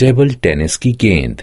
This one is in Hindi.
टेबल टेनिस की गेंद।